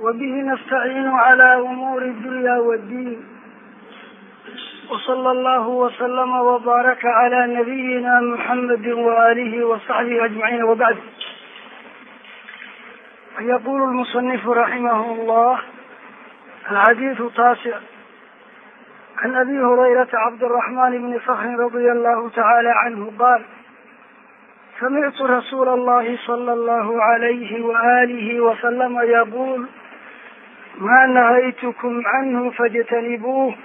وبه نستعين على أمور الدنيا والدين وصلى الله وسلم وبارك على نبينا محمد وآله وصحبه أجمعين وبعد يقول المصنف رحمه الله الحديث التاسع عن أبي هريرة عبد الرحمن بن صخر رضي الله تعالى عنه قال samictu rasuula allahi sala allahu calayhi waaalihi wasalama yaquul maa nahaytukum canhu fajtanibuuh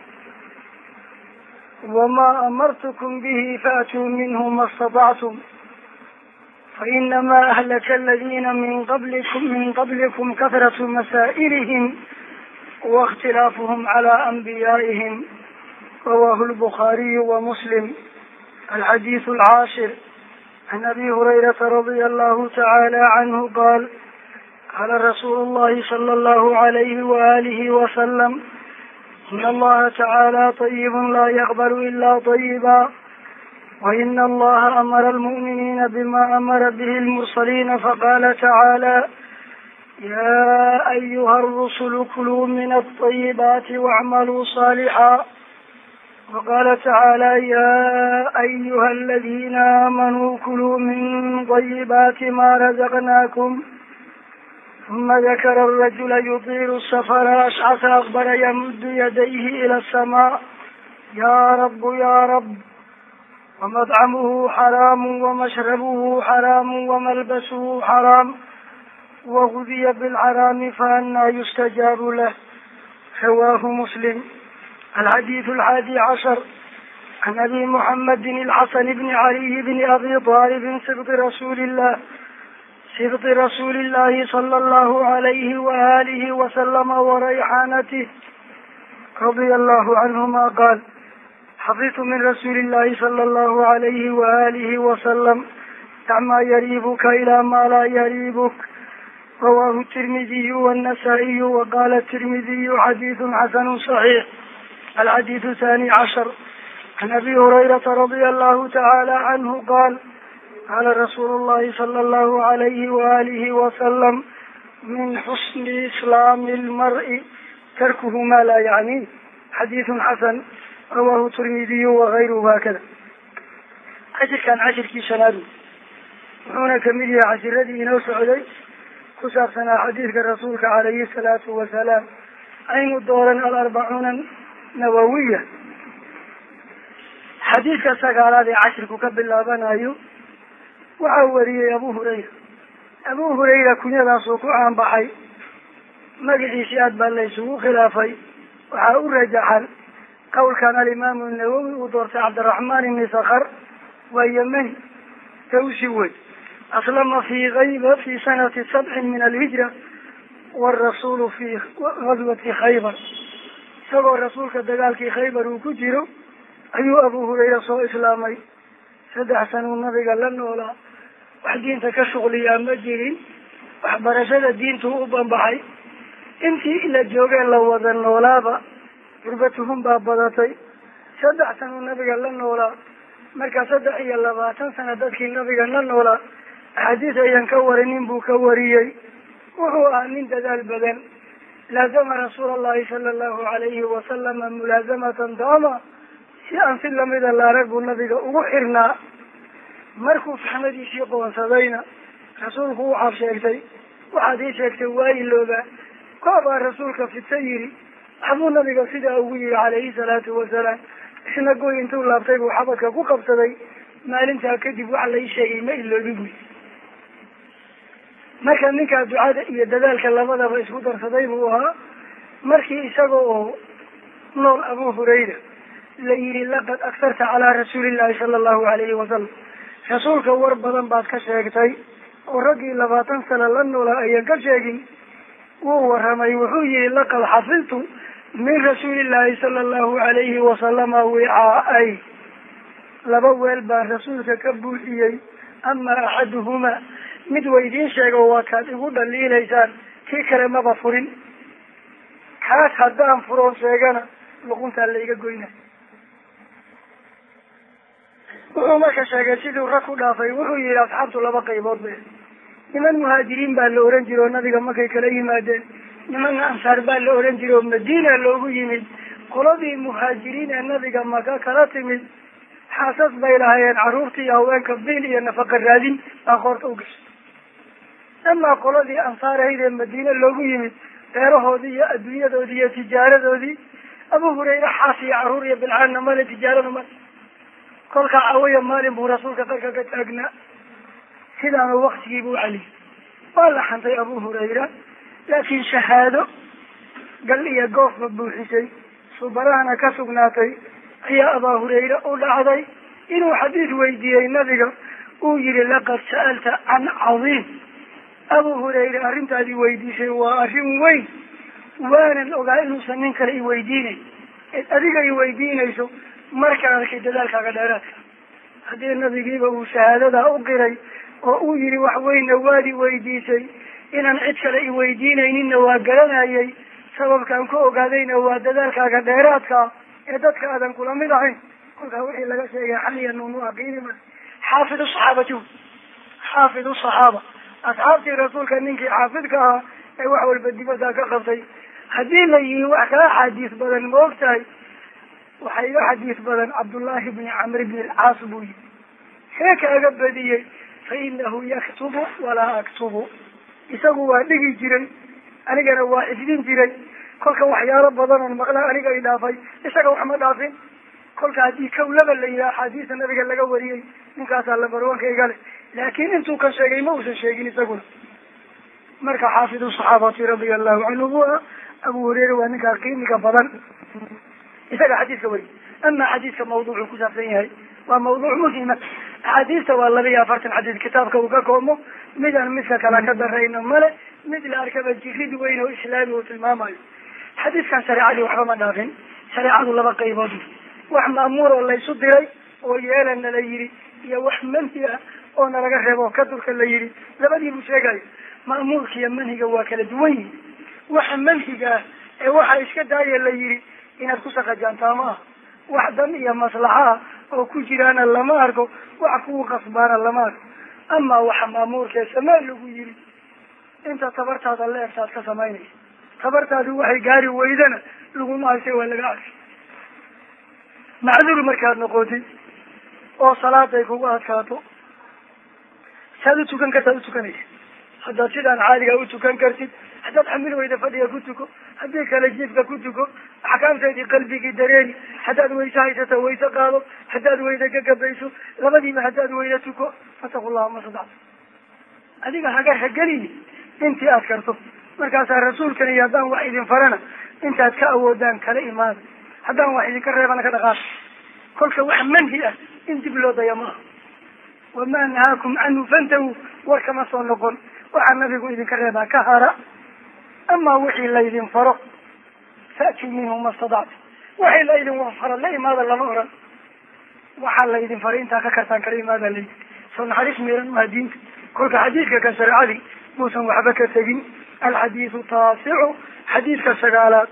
wamaa amartukum bihi faatuu minhu ma statactum fainamaa ahlaka aladiina min qablikum min qablikum kahratu masaa'ilihim waاkhtilaafuhum calaa anbiyaa'ihim rawaahu lbukhaariyu wa muslim alxadiisu alcaashir عن أبي هريرة رضي الله تعالى عنه قال قال رسول الله صلى الله عليه وآله وسلم إن الله تعالى طيب لا يقبل إلا طيبا وإن الله أمر المؤمنين بما أمر به المرسلين فقال تعالى يا أيها الرسل كلوا من الطيبات واعملوا صالحا وقال تعالى يا أيها الذين آمنوا كلوا من طيبات ما رزقناكم ثم ذكر الرجل يطيل السفر أشعث أخبر يمد يديه إلى السماء يا رب يا رب ومطعمه حرام ومشربه حرام وملبسه حرام وغذي بالحرام فأنى يستجاب له رواه مسلم alxadiidu alxaadi cashar can abi muxamedin alxasan bni caliyi bni abi aalibin sibti rasuuliillah sibti rasuuliillaahi sala allahu alayhi waaalihi wasalama warayxaanatih radia allahu canhuma qaal xafidtu min rasuuli illahi sala allahu alayhi waaalihi wasalam dac maa yariibuka ilaa maa laa yariibuk rawaahu tirmidiyu waannasaa-iyu waqaala tirmidiyu xadiidun xasanu saxiix alxadiidu thani cashar can abi hurayrata radia allahu tacaala canhu qaal qaala rasuulu llahi sala allahu alayhi waalihi wasalam min xusni islaami lmar-i tarkuhu ma laa yacni xadiidun xasan rawaahu tirmidiyu wagayruhu haakada cashirkan cashirkii shanaad wuxuuna ka mid yahay cashiradii inoo socday ku saabsanaa xadiidka rasuulka calayhi salaatu wasalaam aynu dooran alarbacuuna nawawiya. Xadiidka sagaalaad ee cashirku ka bilaabanayo waxaa wariyey abu hurayra. Abu hurayra kunyadaasuu ku caanbaxay magaciisi aad baa la isugu khilaafay. Waxaa u rajaxan qawlkan alimaamu nawowi uu doortay cabdiraxmaan ibni sakar waa yemeni tawsi wey aslama fi kayba fi sanati sabcin min alhijra warasuulu fi gaswati khaybar isagoo rasuulka dagaalkii khaybar uu ku jiro ayuu abu hurayra soo islaamay. Saddex sanuu nabiga la noolaa wax diinta ka shuqliyaa ma jirin waxbarashada diintu u banbaxay. Intii la joogee la wada noolaaba gurbatuhum baa badatay. Saddex sanuu nabiga la noolaa marka saddex iyo labaatan sana dadkii nabiga la noolaa axaadiis ayan ka warinin buu ka wariyey. Wuxuu ahaa nin dadaal badan laazama rasuula allahi sala allahu alayhi wasalama mulaazamatan daama si aan si lamida laarag buu nabiga ugu xirnaa markuu saxmadiisii qoonsadayna rasuulku waxaad sheegtay waxaad ii sheegtay waa ilooba koobaa rasuulka fidsa yidhi waxbuu nabiga sidaa ugu yihi calayhi salaatu wasalaam isna goy intuu laabtay buu xabadka ku qabsaday maalintaa kadib wax la ii sheegay ma iloobi buy marka ninkaa ducada iyo dadaalka labadaba isku darsaday buu ahaa. Markii isaga oo nool abu hurayra la yihi laqad agtarta calaa rasuulillahi sala allahu alayhi wasalam rasuulka war badan baad ka sheegtay oo raggii labaatan sana la noolaa ayan ka sheegin wuu waramay wuxuu yihi laqad xafidtu min rasuulillahi sala allahu alayhi wasalama wicaa-ay. Laba weel baan rasuulka ka buuxiyey ama axaduhumaa mid waydiin sheego waa kaad igu dhaliilaysaan kii kale maba furin. Kaas haddaan furoon sheegana luquntaa laiga goyna. Wuxuu marka sheegay siduu rag ku dhaafay wuxuu yihi asxaabtu laba qaybood be niman muhaajiriin baa la oran jira oo nabiga markay kala yimaadeen. Nimanna ansaar baa la oran jiray oo madiina loogu yimid. Qoladii muhaajiriin ee nabiga maka kala timid. Xaasas bay lahaayeen carruurtii iyo haweenka biil iyo nafaqa raadin baa qoorta u gashay amaa qoladii ansaar ee madiine loogu yimid beerahoodii iyo adduunyadoodii iyo tijaaradoodii abu hurayre xaas iyo carruur iyo bilcaanna male tijaarada male kolkaa cawaya maalin buu rasuulka qarka ka taagnaa. Sidaanu waktigiibu ucaliyay waa la xantay abu hurayra laakiin shahaado gal iyo goofba buuxisay subarahana ka sugnaatay ayaa abaa hurayre u dhacday inuu xadiis weydiiyey nabiga. Uu yihi laqad sa'alta can cadiim abu hurayre arrintaadii weydiisay waa arrin weyn waanan ogaa inuusan nin kale iweydiinayn ed adiga iweydiinayso markaan arkay dadaalkaaga dheeraadka. Haddii nabigiiba uu shahaadadaa u qiray oo uu yihi wax weynna waad iweydiisay inaan cid kale iweydiinayninna waa garanayay. Sababkaan ku ogaadayna waa dadaalkaaga dheeraadka ee dadka aadan kula mid ahayn. Kolkaa wixii laga sheegay xaliya nunu aqiinima xaafid usaxaabati xaafid usaxaaba asxaabtii rasuulka ninkii xaafidka ahaa ee wax walba dibadda ka qabtay. Haddii la yihi wax kaa xadiis badan ma og tahay waxaa iga xadiis badan cabdullaahi bni camr bni alcaas buu yihi see kaaga badiyey fa inahu yaktubu walaa aktubu. Isagu waa dhigi jiray anigana waa xifdin jiray. Kolka waxyaalo badan oon maqla aniga i dhaafay isaga wax ma dhaafin. Kolka haddii kawlaba la yihi axaadiista nabiga laga wariyey ninkaasaa labarwanka iga leh laakin intuu ka sheegay ma uusan sheegin isaguna marka xaafidu saxaabati radia allahu canhu bu abu hureyre waa ninkaa qiimiga badan isaga xadiiska weri ama xadiiska mawduucu kusaabsan yahay waa mawduuc muhima axaadiista waa laba iyo afartan xadiis kitaabka uu ka koomo midaan midka kale ka darayno male mid la arkaba jirid weyn oo islaami uu tilmaamayo xadiiskan shareecadii waxba ma dhaafin shareecadu laba qaybood wax ma'muur oo laysu diray oo yeelana la yidhi iyo wax manhi ah oo nalaga reebo oo ka durka la yidhi labadii buu sheegayo ma'muurka iyo manhiga waa kala duwan yihiin waxa manhiga ah ee waxa iska daaya la yidhi inaad ku saqajaantaa ma ah wax dan iyo maslaxa ah oo ku jiraana lama arko wax kugu qasbaana lama arko. Ama waxa maamuurkee samee lagu yidhi inta tabartaada la egtaad ka samaynaysa tabartaadu waxay gaari weydana laguma haysa waa laga arkay macduur markaad noqotid oo salaaday kugu adkaato saad utukan kartaad utukanaysa haddaad sidaan caadiga utukan kartid haddaad xamil weyda fadhiga ku tuko haddii kale jiifka ku tuko axkaamteedii qalbigii dareeri haddaad wayse haysato wayse qaado haddaad weyda ka gabayso labadiiba haddaad weyda tuko fataku llaha ma sadacto adiga haga hageliyi intii aad karto. Markaasaa rasuulkan iyo haddaan wax idin farana intaad ka awoodaan kala imaada haddaan wax idinka reebana ka dhaqaaq kolka wax manhi ah in dib loo daya maaha wamaa nahaakum canhu fantahu war kama soo noqon. Waxaa nabigu idinka reebaa ka hara amaa wixii laydin faro. Faatuu minhu ma stadactu waxii laydin faro la imaada lama oran. Waxaa laydin faray intaa ka kartaan kala imaada layidhi soo naxariis miiran maa diinta. Kolka xadiidka kan shareecadii muusan waxba ka tegin. Alxadiidu taasicu xadiidka sagaalaad.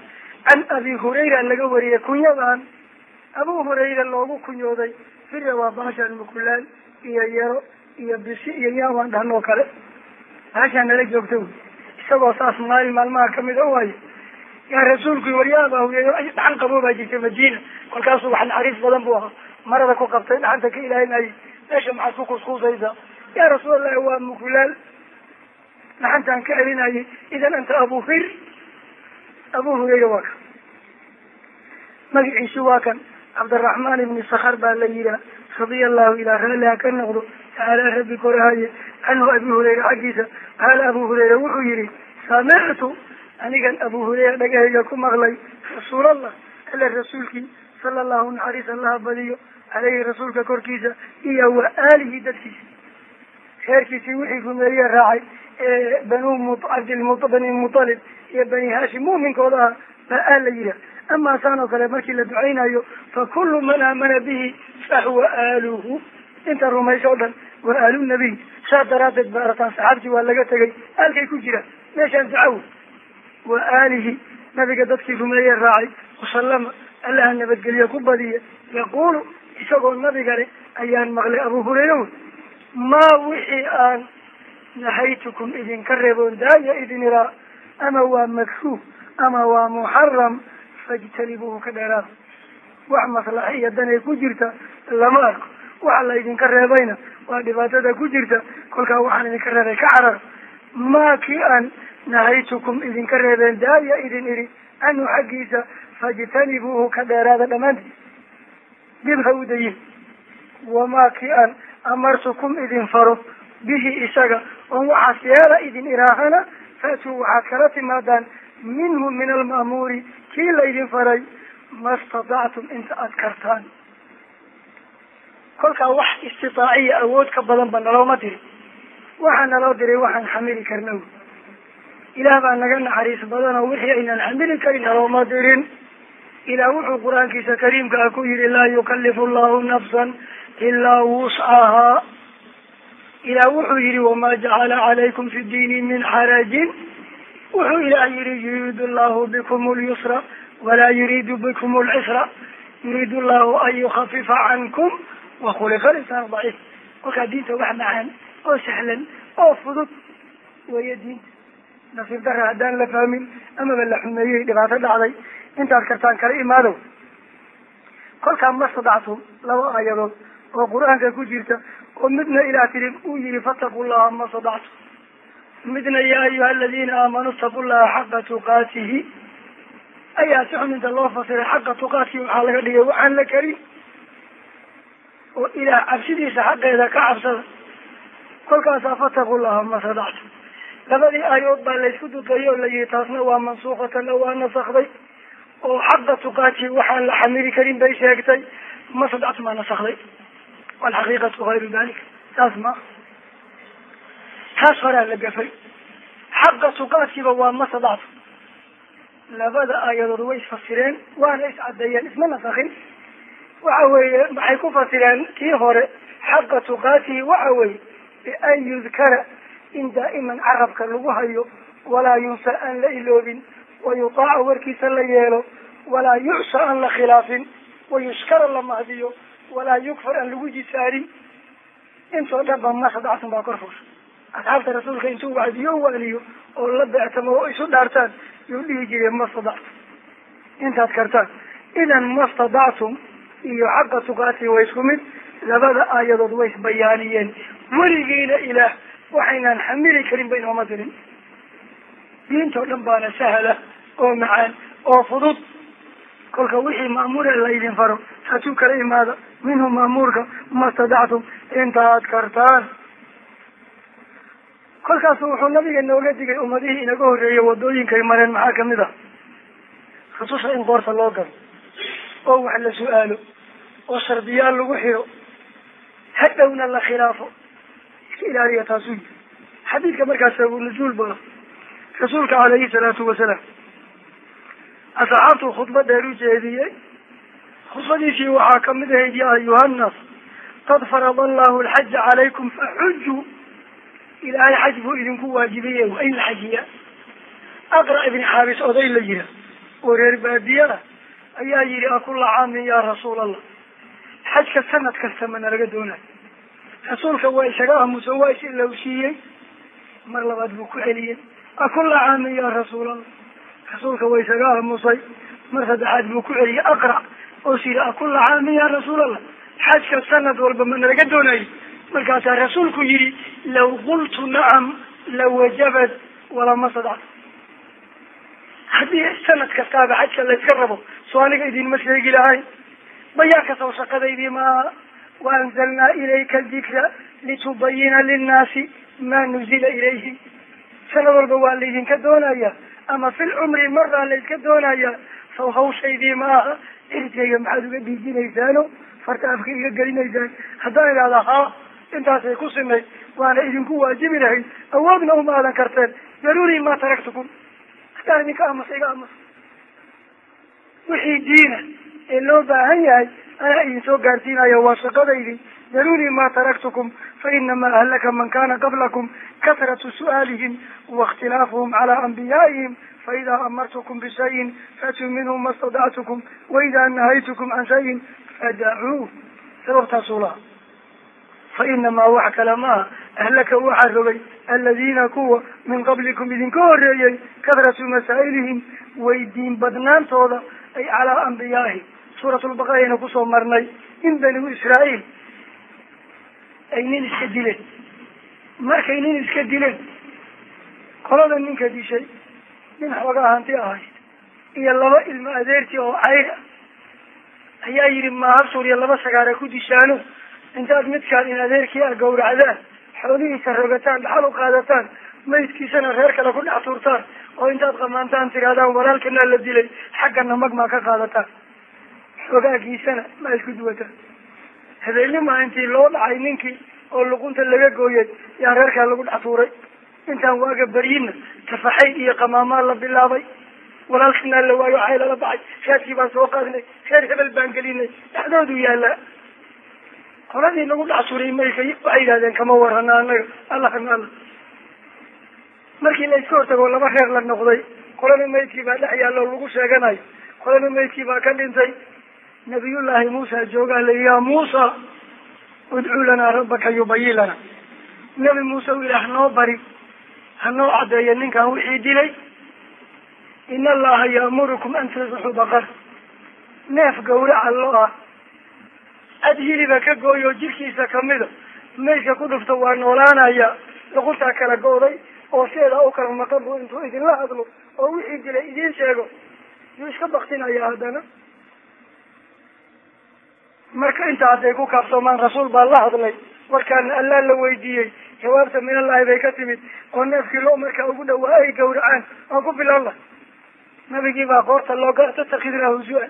Can abi hurayra laga wariyay kunyadan abu hurayra loogu kunyooday. Fira waa baashaan mukulaal iyo yaro iyo bisi iyo yaabaan dhahnoo kale. Baashaa nala joogta wy isagoo saas maalin maalmaha ka mid o waayo yaa rasuulku waryaaba hureyre dhaxan qabo baa jirta madiina. Kolkaasuu wax naxariis badan buu ahaa. Marada ku qabtay dhaxanta ka ilaalinayay meesha maxaad ku kuskuusaysaa yaa rasuulallahi waa mukulaal dhaxantaan ka celinayay idan anta abu hir. Abu hurayra waa kan magaciisu waa kan. Cabdiraxmaan ibni sakar baa la yihaa radia allahu ilaa raalliha ka noqdo? Tacaala rabbi korahaye canhu abi hurayra xaggiisa. Qaala abu hurayra wuxuu yihi samictu anigan abu hurayra dhagahayga ku maqlay rasuulallah. Alla rasuulkii sala allahu naxariis allaha badiyo caleyhi rasuulka korkiisa iyo wa aalihi dadkiisa. Reerkiisii wixii rumeeye raacay ee banu cabdilmu bani mutalib iyo bani hashim mu'minkooda ah baa aal la yihaah ama saan oo kale markii la ducaynayo fa kullu man aamana bihi fahuwa aaluhu inta rumayso o dhan waa aalu nabiy saas daraadeed ba arataan saxaabtii waa laga tegay aalkay ku jiraan meeshaan ducawo wa aalihi nabiga dadkii rumeeye raacay wasalama allaha nabadgelyo ku badiya yaqulu isagoo nabiga leh ayaan maqlay abu hurayra maa wixii aan nahaytukum idinka reeboon daaya idin iraa ama waa makruuh ama waa muxaram fajtanibuuhu ka dheeraada wax maslaxa iyo danay ku jirta lama arko. Waxa la idinka reebayna waa dhibaatada ku jirta. Kolkaa waxaan idinka reebay ka carar. Maa kii aan nahaytukum idinka reebeen daaya idin idhi anhu xaggiisa fajtanibuuhu ka dheeraada dhammaantiis dib ha u dayin. Wamaa kii aan amartukum idin faro. Bihi isaga oon waxaas yeela idin iraahana faatuu waxaad kala timaadaan minhu min alma'muuri kii laydin faray ma statactum inta aada kartaan. Kolkaa wax istitaaciya awood ka badan ba nalooma diri. Waxaa naloo diray waxaan xamili karna wy ilaah baa naga naxariis badan oo wixii aynan xamili karin nalooma dirin. Ilaah wuxuu qur'aankiisa kariimka ah ku yihi laa yukalifu llahu nafsan ilaa wuscahaa ilaah wuxuu yihi wamaa jacala calaykum fi diini min xarajin wuxuu ilaah yihi yuriidu llahu bikum lyusra walaa yuriidu bikum lcisra yuriidu llahu an yukafifa cankum wakhuliqa linsaan daciif kolkaa diinta wax macaan oo sahlan oo fudud weeye diinta nasiib dara haddaan la fahmin amaba la xumeeyey dhibaato dhacday intaad kartaan kala imaadow kolkaa ma stadactum laba aayadood oo qur'aanka ku jirta oo midna ilaah tiri uu yihi fataqu llaha ma stadactum midna yaa ayuha aladiina aamanuu itaqu llaha xaqa tuqaatihi ayaa si xun inta loo fasiray xaqa tuqaatihi waxaa laga dhigay waxaan la karin oo ilaah cabsidiisa xaqeeda ka cabsada. Kolkaasaa fataqu llaha ma stadactum labadii aayood baa laysku duqeeyey oo la yihi taasna waa mansuuqatan oo waa nasakday oo xaqa tuqaatihi waxaan la xamili karin bay sheegtay. Ma stadactum maa nasakday walxaqiiqatu gayru dalik saas ma taas horaa la gafay. Xaqa tuqaadkiiba waa ma stadactum labada aayadood way isfasireen waana iscadeeyeen isma nasakin waxa weeye waxay ku fasireen? Kii hore xaqa tuqaatihi waxa weeye bian yudkara in daa'iman carabka lagu hayo walaa yunsa aan la iloobin wayutaaca warkiisa la yeelo walaa yucsa aan la khilaafin wayushkara la mahdiyo walaa yukfar aan lagu jisaarin. Intoo dhan ba ma sadactum baa kor fursa asxaabta rasuulka intuu wacdiyo o waaniyo oo la beectamo oo isu dhaartaan yuu dhihi jiray ma stadactum intaad kartaan. Idan ma stadactum iyo xaqa tuqaati waa isku mid labada aayadood way isbayaaniyeen weligiina ilaah waxaynaan xamili karin ba inooma dirin. Diintoo dhan baana sahla oo macaan oo fudud. Kolka wixii ma'muura laydin faro hatuu kala imaada. Minhu ma'muurka ma stadactum intaad kartaan kolkaasu wuxuu nabiga nooga digay ummadihii inaga horreeyay wadooyinkay mareen maxaa ka mid ah? Rususha in qoorta loo galo oo wax la su'aalo oo shardiyaal lagu xiro hadhowna la khilaafo. Iska ilaaliya taasuu yiri xadiidka markaas nuzuul ba rasuulka calayhi salaatu wasalaam asxaabtuu khudba dheer u jeediyey. Khudbadiisii waxaa ka mid ahayd ya ayuhannas qad farada allahu alxaja calaykum faxujuu ilaahay xaj buu idinku waajibiye waa in la xajiya aqra ibni xaabis oday la yira oo reer baadiye ah ayaa yihi akula caamin ya rasuul allah xajka sanad kasta ma nalaga doonayo rasuulka waa isaga aamuso waa is ilowsiiyey mar labaad buu ku celiyey akula caamin ya rasuul allah rasuulka waa isaga aamusay mar saddexaad buu ku celiyey aqra oo s yihi akula caamin ya rasuul allah xajka sanad walba ma nalaga doonayo markaasaa rasuulku yihi law qultu nacam lawajabat walama sadacta haddii sanad kastaaba xajka layska rabo soo aniga idinma sheegi lahayn bayaanka saw shaqadaydii ma waanzalnaa ilayka dikra litubayina linnaasi ma nuzila ilayhim sanad walba waa laydinka doonaya ama fil cumri maraa layska doonaya saw hawshaydii ma aha cirkeyga maxaad uga dhiijinaysaano farta afka iga gelinaysaan haddaan idhahda haa intaasay ku sinay waana idinku waajibi lahayd awoodna uma aadan karteen. Daruuri ma taraktukum haddaan idinka aamusa iga aamusa wixii diina ee loo baahan yahay anaa idin soo gaarsiinayo waa shaqadaydii. Daruuri ma taraktukum fa inamaa ahlaka man kana qablakum kasratu su'aalihim waاkhtilaafuhum calaa anbiyaa'ihim. Faidaa amartukum bishayin faatuu minhu ma stadactukum waidaa nahaytukum can shayin fadacuuh sababtaasuu laha fa inamaa wax kale maaha ahlaka waxaa rogay aladiina kuwa min qablikum idinka horreeyey kadratu masaa'ilihim weydiin badnaantooda ay calaa ambiyaaihim suuratulbaqara ayna ku soo marnay in banu israa'iil ay nin iska dileen. Markay nin iska dileen qolada ninka dishay nin xoogaa hanti ahayd iyo laba ilmo adeertii oo cayr ayaa yidhi mahab suuriya laba sagaara ku dishaano intaad midkaan in adeerkii a gawracdaan xoolihiisa rogataan dhaxal u qaadataan maydkiisana reer kale ku dhex tuurtaan oo intaad qamaantaan tirahdaan walaalkanaa la dilay xaggana magmaa ka qaadataan. Xogaagiisana ma isku duwataan. Habeennimaa intii loo dhacay ninkii oo luqunta laga gooyay yaa reerkaa lagu dhex tuuray. Intaan waaga baryina tafaxay iyo qamaamaa la bilaabay. Walaalkanaa la waayo waxay lala baxay shaadkii baan soo qaadnay reer hebel baan gelinay dhexdoodu yaalaa qoladii lagu dhex tuuray mayka waxay yidhahdeen kama warana anaga alla kana alla markii la iska hortago laba reer la noqday qolana maydkii baa dhex yaalla oo lagu sheeganayo qolana maydkii baa ka dhintay. Nabiyullaahi muusa joogaa la yaa muusa udcuu lanaa rabbaka yubayin lana. Nebi muuse u ilaah noo bari hanoo caddeeya ninkan wixii dilay. In allaha yaamurukum an tasbaxuu baqar neef gawraca lo ah ad hiliba ka gooyo jirkiisa kamida maydka ku dhufto waa noolaanaya. Luquntaa kala go'day oo seedaa u kala maqan bu intuu idinla hadlo oo wixii dilay idiin sheego. Yuu iska baktinaya haddana. Marka inta hadday ku kaabsoomaan rasuul baa la hadlay warkaana allaa la weydiiyey jawaabta min allahi bay ka timid oo neefkii loo markaa ugu dhawaa ay gawracaan oo ku filan lah nabigii baa qoorta looga tatakidna husua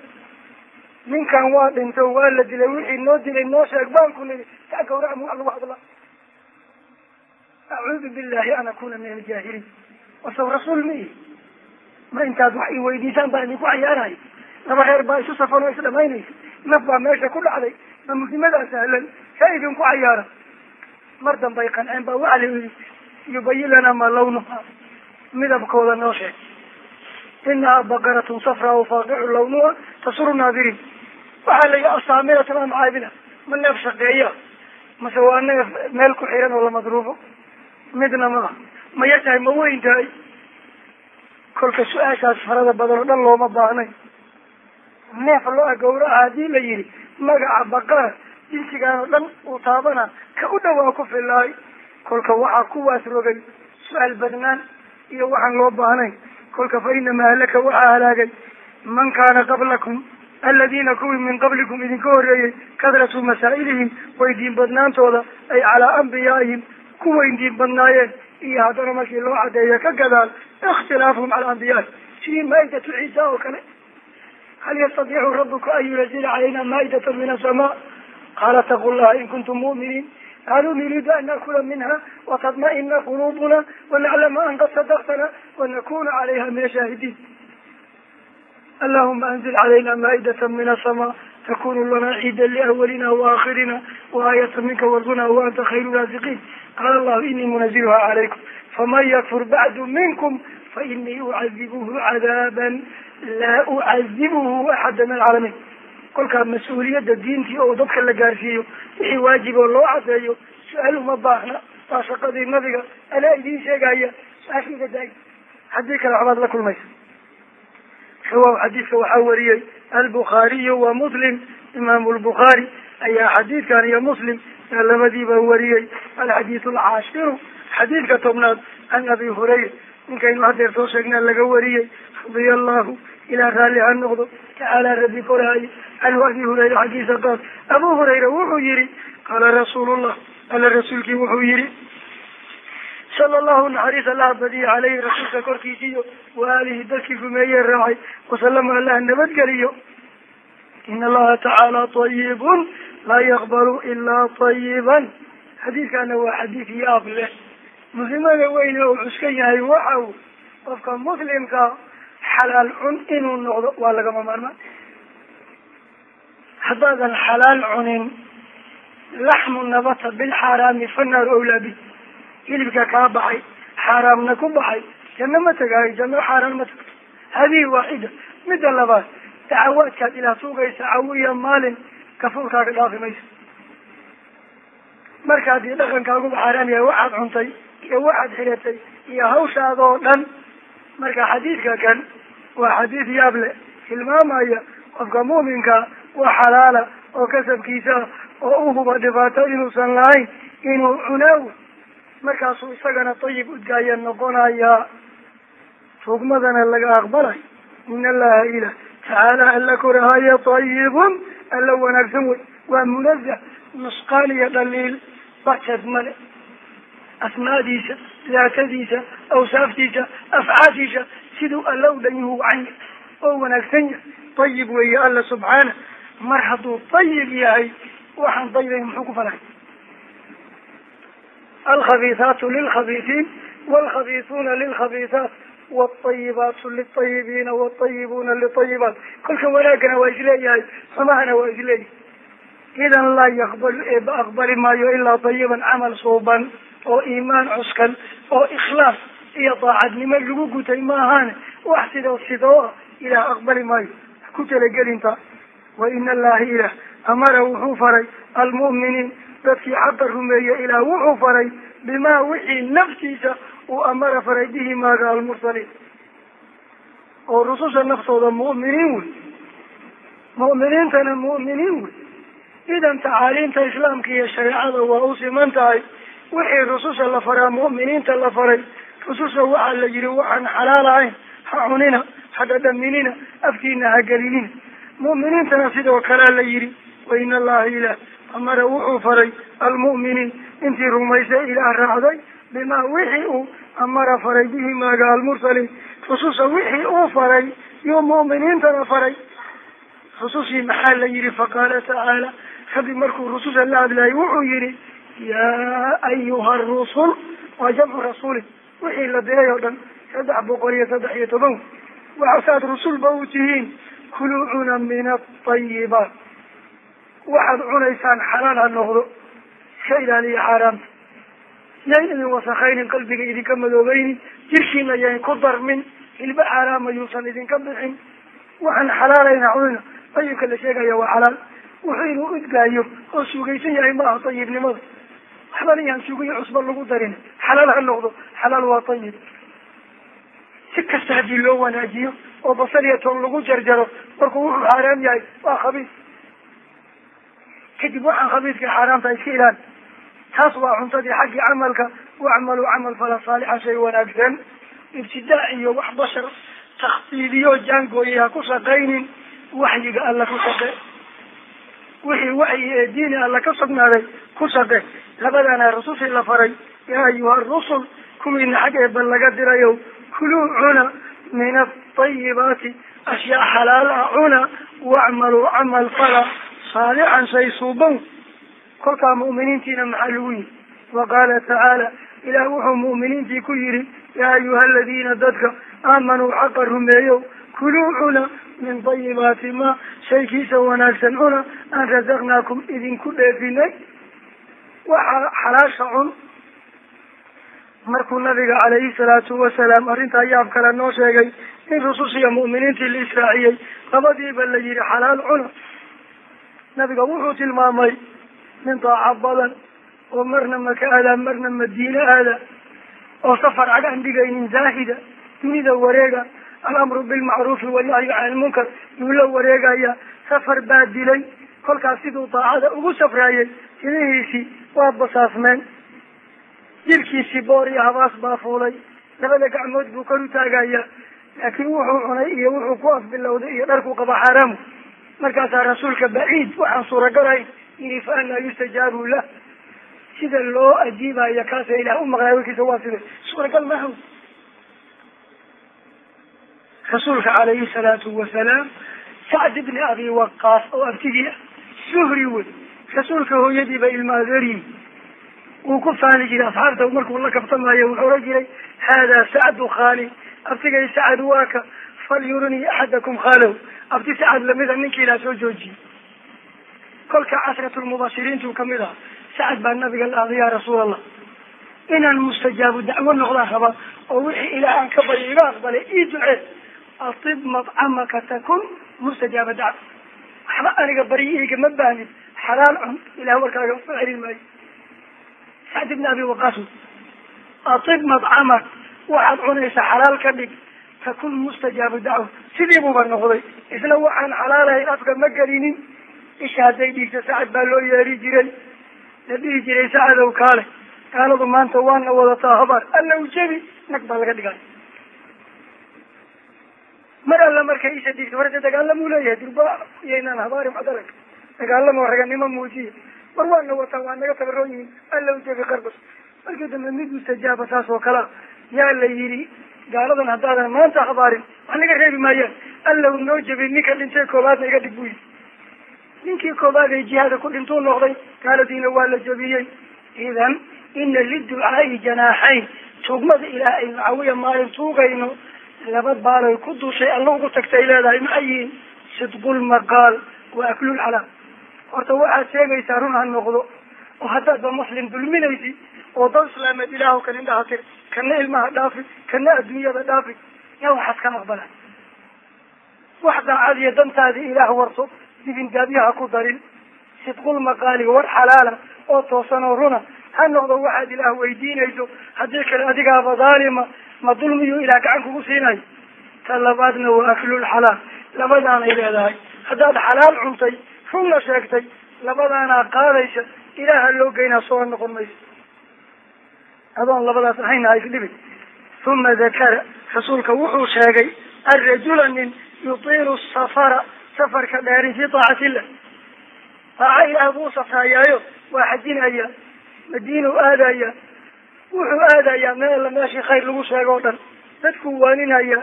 ninkan waa dhinto waa la dilay wixii noo dilay noo sheeg baan ku nidi taa gawrac wax lagu hadla acuudu billahi an akuna min aljaahiliin. Wasaw rasuul ma ma intaad wax weydiisaan baa idinku cayaarahay laba reer baa isu safan oo isdhamaynaysa naf baa meesha ku dhacday ma muhimadaa sahlan saa idinku cayaara mar dambay qanceen baa waxaa la yidhi yubayin lanaa maa midabkooda noo sheeg. Inahaa baqaratun safraa faaqicu lawnuha tasuru naadiriin waxaa la yidhi asaamiratan am caabila ma neef shaqeeya mase waa neef meel ku xiran oo la madruufo midna maaha ma yar tahay ma weyn tahay. Kolka su'aashaas farada badan oo dhan looma baahnay neef loo gawraca haddii la yidhi magaca baqara jinsigaan oo dhan uu taabana ka u dhawaa ku filaay kolka waxaa kuwaas rogay su'aal badnaan iyo waxaan loo baahnayn. Kolka fa inamaa halaka waxaa halaagay man kaana qablakum aladiina kuwii min qablikum idinka horreeyey kadratu masaa'ilihim weydiin badnaantooda ay calaa ambiyaaihim ku weydiin badnaayeen. Iyo haddana markii loo cadeeyo ka gadaal ikhtilaafuhum cala ambiyaahi sidii maa'idatu ciisa oo kale. Hal yastatiicu rabuka an yunazila calayna maa'idata min asamaa qaala taqu llaha in kuntum mu'miniin. Qaaluu nuriidu an naakula minha watadma'ina quluubuna wanaclama an qad sadaqtana wanakuna calayha min ashaahidiin allahuma anzil calayna maa'idata min asamaa takunu lana ciida liawalina waakhirina waayata minka warzuna wa anta khayru raasiqiin qaala allahu inii munaziluha calaykum faman yakfur bacdu minkum fainii ucadibuhu cadaaban laa ucadibuhu axada min alcaalamiin kolkaa mas'uuliyadda diintii oo dadka la gaarsiiyo wixii waajib oo loo cadeeyo su'aal uma baahna waa shaqadii nabiga alaa idiin sheegaya su'aashiida daay haddii kale waxbaad la kulmaysa xadiidka waxaa wariyey albukhaariyu wa muslim imaamu lbukhaari ayaa xadiidkan iyo muslim labadiiba wariyey. Alxadiidu alcaashiru xadiidka tobnaad can abi hurayra ninkaynu hadeer soo sheegnaa laga wariyey radiya allahu ilaa raalli ha noqdo tacaala rabbi koraaye canhu abi hurayra xaggiisa qaal abu hurayra wuxuu yihi qaala rasuulullah alla rasuulkii wuxuu yihi sala allahu naxariis allaha badiya caleyhi rasuulka korkiisiiyo wa aalihi dadkii rumeeye raacay wasalama allaha nabadgeliyo ina allaha tacaala tayibun laa yaqbalu ilaa tayiban xadiidkaana waa xadiid yaab leh. Muhimada weyne uu cuskan yahay waxa uu qofka muslimka xalaal cun inuu noqdo waa lagama maarmaan. Haddaadan xalaal cunin laxmu nabata bilxaaraami fanaaru awlaabi hilibka kaa baxay xaaraamna ku baxay janno ma tegaayo janno xaaraan ma tagto hadihi waaxida midda labaad dacawaadkaad ilaah suugaysa cawiya maalin kafuurkaaga dhaafi mayso marka haddii dhaqankaaguba xaaraam yahay waxaad cuntay iyo waxaad xiratay iyo hawshaadoo dhan marka xadiidka kan waa xadiid yaab leh tilmaamaya qofka mu'minka waa xalaala oo kasabkiisa oo u huba dhibaato inuusan lahayn inuu cunaawo markaasuu isagana dayib udgaaya noqonayaa tugmadana laga aqbalay. In allaha ilah tacaala alla korahaya dayibun alla wanaagsan wey. Waa munazah nusqaan iyo dhaliil bajeed male. Asmaadiisa daatadiisa awsaaftiisa afcaashiisa siduu alla u dhan yahu wacan yahay oo wanaagsan yahay. Dayib weeye alla subxaana. Mar hadduu dayib yahay waxaan dayibayn muxuu ku falay alkhabiisaatu lilkhabiisiin walkhabiisuuna lilkhabiisaat watayibaatu lilطayibiina watayibuuna liayibaat kolka wanaagana waa is leeyahay xumahana waa is leeyahay idan laa yaqbal aqbali maayo ilaa tayiban camal suuban oo iimaan cuskan oo ikhlaas iyo daacadnimo lagu gutay maahaane wax sidoo sidoo ah ilaah aqbali maayo ku talagelinta wa ina allaha ilah amara wuxuu faray almu'miniin dadkii xaqa rumeeye ilaah wuxuu faray bimaa wixii naftiisa uu amara faray bihi maaga almursaliin. Oo rususha naftooda mu'miniin wey mu'miniintana mu'miniin wey idan tacaaliimta islaamka iyo shareecada waa u siman tahay wixii rususha la faraa mu'miniinta la faray rususha waxaa la yihi waxaan xalaal ahayn ha cunina ha dhadhaminina afkiina ha gelinina mu'miniintana sidoo kalea la yihi wa in allaha ilah amara wuxuu faray almu'miniin intii rumaysay ilaah raacday bimaa wixii uu amara faray bihi maaga almursaliin rususha wixii uu faray yuu mu'miniintana faray. Rusushii maxaa la yihi faqaala tacaala rabbi markuu rususha la hadlayay wuxuu yihi yaa ayuha rusul waa jamcu rasuulin wixii la diray oo dhan saddex boqol iyo saddex iyo toban. Waxaasaad rusulba u tihiin? Kuluu cuna min atayibaat waxaad cunaysaan xalaal ha noqdo. Iska ilaaliya xaaraamta yayn idin wasakaynin qalbiga idinka madoobeynin jirkiina yayn ku darmin hilba xaaraama yuusan idinka bixin. Waxaan xalaalayna cunina ayibka la sheegaya waa xalaal. Wuxuu inuu udgaayo oo sugaysan yahay ma aha ayibnimada waxbana yaan sugiyo cusba lagu darin. Xalaal ha noqdo. Xalaal waa ayib si kasta haddii loo wanaajiyo oo basal iyo toon lagu jarjaro markuu wuxuu xaaraam yahay waa khabiis kadib waxaan khabiiska xaaraamta iska ilaali taas waa cuntadii xaggii camalka wacmaluu camal fala saalixa shay wanaagsan. Ibtidaac iyo wax bashar takhdiidiyo jaangooyay ha ku shaqaynin waxyiga alla ku shaqe. Wixii waxyi ee diini alla ka sugnaaday ku shaqe. Labadana rusushii la faray yaa ayuha rusul kuwiina xag eeba laga dirayo kuluu cuna min atayibaati ashyaa xalaal ah cuna wacmaluu camal fala saalixan shay suuban kolkaa mu'miniintiina maxaa lagu yihi wa qaala tacaala ilaah wuxuu mu'miniintii ku yihi yaa ayuha aladiina dadka aamanuu xaqa rumeeyo kuluu cuna min dayibaati ma shaykiisa wanaagsan cuna aan rasaqnaakum idinku dheefinay waxaa xalaasha cun markuu nabiga calayhi salaatu wasalaam arrintaa yaab kale noo sheegay in rusushiya mu'miniintii la israaciyey labadiiba la yihi xalaal cuna nabiga wuxuu tilmaamay nin daaca badan oo marna maka aada marna madiine aada oo safar cag aan dhigaynin zaahida dunida wareega alamru bilmacruufi wannahyu can ilmunkar yuu la wareegaya. Safar baa dilay kolkaas siduu daacada ugu safraayay timihiisii waa basaasmeen. Jirkiisii boor iyo habaas baa fuulay. Labada gacmood buu kor u taagaya laakiin wuxuu cunay iyo wuxuu ku afbilowday iyo dharkuu qaba xaaraamu markaasaa rasuulka baciid waxaan suuragalayn yidhi fa anaa yustajaabu lah. Sida loo ajiibaya kaasa ilah u maqlay warkiisa waa sida suuragal maaha rasuulka calayhi salaatu wasalaam sacd ibni abi waqaas oo abtigii suhri wey rasuulka hooyadiiba ilma adeeryi wuu ku faani jiray asxaabta markuu la kabtamaayo wuxuu oran jiray haadaa sacdu khaali abtigay sacad waaka falyurinii axadakum khaalow abti sacad lamida ninkii ilaa soo joojiyey kolka casratulmubashiriintuu ka mid aha sacad baa nabiga la ahday ya rasuul allah inaan mustajaabu dacwo noqdaan rabaa oo wixii ilaah aan ka baryo iga aqbalay ii ducee atib madcamaka takun mustajaaba dacwa waxba aniga baryo igama baahnin xalaal cun ilah warkaaga soo celin maayo sacd ibni abi waqaas atib madcamak waxaad cunaysaa xalaal ka dhig takun mustajaabu dacwa sidii buuba noqday. Isna waxaan xalaalahayn afka ma gelinin. Isha hadday dhiigta sacad baa loo yeeri jiray. La dhihi jiray sacadow kaale. Gaaladu maanta waana wadataa habaar. Alla u jebi nag baa laga dhigay mar alla markay isha dhiigta horta dagaalamuu leeyahay? Durba iyaynaan habaari madalag dagaalamo raganimo muujiya mar waana wataa waa naga tabaroon yihiin. Alla u jebi qarbas markii dambe mid mustajaaba saas oo kalea yaa la yidhi gaaladan haddaadan maanta habaarin wax naga reebi maayaan alla u noo jebin ninka dhintay koobaadna iga dhig buu yidhi. Ninkii koobaad ee jihaada ku dhintuu noqday gaaladiina waa la jebiyey idan ina liducaai janaaxayn tugmada ilaah ay mucaawiya maalin tuugayno laba baalay ku dushay alla ugu tagtay leedahay maxay yihiin sidqulmaqaal wa aklul calaam horta waxaad sheegaysaa run ha noqdo oo haddaadba muslim dulminaysi oo dad islaameed ilaahu kan indhaha tir kana ilmaha dhaafi kana adduunyada dhaafi yaa waxaad ka aqbala wax daacad iyo dantaadii ilaah warto dibindaabyaha ku darin. Sidqul maqaali war xalaala oo toosan oo runa. Ha noqdo waxaad ilaah weydiinayso haddii kale adigaaba dhaalima ma dulmiyuu ilaah gacan kugu siinayo? Ta labaadna waa aklul xalaal. Labadaanay leedahay. Haddaad xalaal cuntay runna sheegtay labadaanaa qaadaysa ilaaha loo geynaa soo noqon mayso adoon labadaas ahayna ha isdhibin uma dakara rasuulka wuxuu sheegay arajula nin yutiilu safara safarka dheerin fii taacati illah taaca ilaah buu safraayaayo waa xajinaya madiinu aadaya. Wuxuu aadayaa meela meeshii khayr lagu sheego o dhan. Dadkuu waaninaya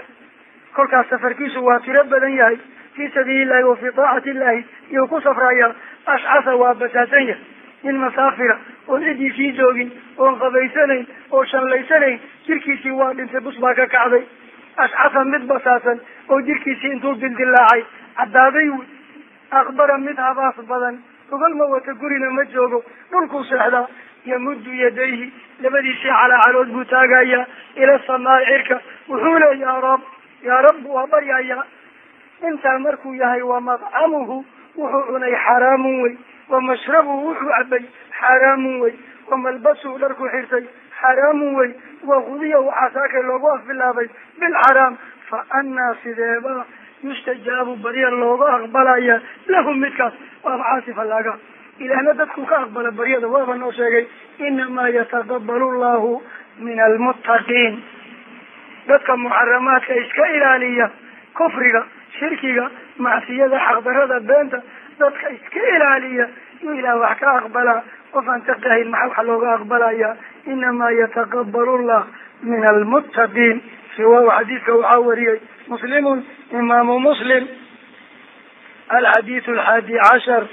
kolkaas safarkiisu waa tiro badan yahay. Fii sabiili illahi wa fii taacati illahi iyuu ku safraya ashcasa waa basaasan yahay nin masaafira oon cidiisii joogin oon qabaysanayn oo shanlaysanayn jirkiisii waa dhintay bus baa ka kacday. Ashcasa mid basaasan oo jirkiisii intuu dildilaacay caddaaday wy akbara mid habaas badan. Gogol ma wata gurina ma joogo dhulkuu seexdaa yamuddu yadayhi labadiisii calaacalood buu taagayaa ila samaai cirka. Wuxuu le yaa rab yaa rab waa baryayaa. Intaa markuu yahay wa madcamuhu wuxuu cunay xaraamun wey wa mashrabuhu wuxuu cabay xaraamun wey. Wa malbasuhu dharku xirtay xaraamun wey. Wa hudiya waxaa loogu afbilaabay bilxaraam fa annaa sideeba yustajaabu barya looga aqbalaya lahu midkaas. Waa macaasi fallaaga ilaahna dadku ka aqbala baryada waaba noo sheegay inamaa yataqabalu llahu min almuttaqiin. Dadka muxaramaadka iska ilaaliya kufriga shirkiga macsiyada xaqdarada beenta dadka iska ilaaliya yuu ilaah wax ka aqbalaa qof aan taqahayn maxaa wax looga aqbalaya? Inamaa yataqabalu llah min almuttaqiin riwaahu xadiidka waxaa wariyey muslimun imaamu muslim alxadiidu alxaadi cashar.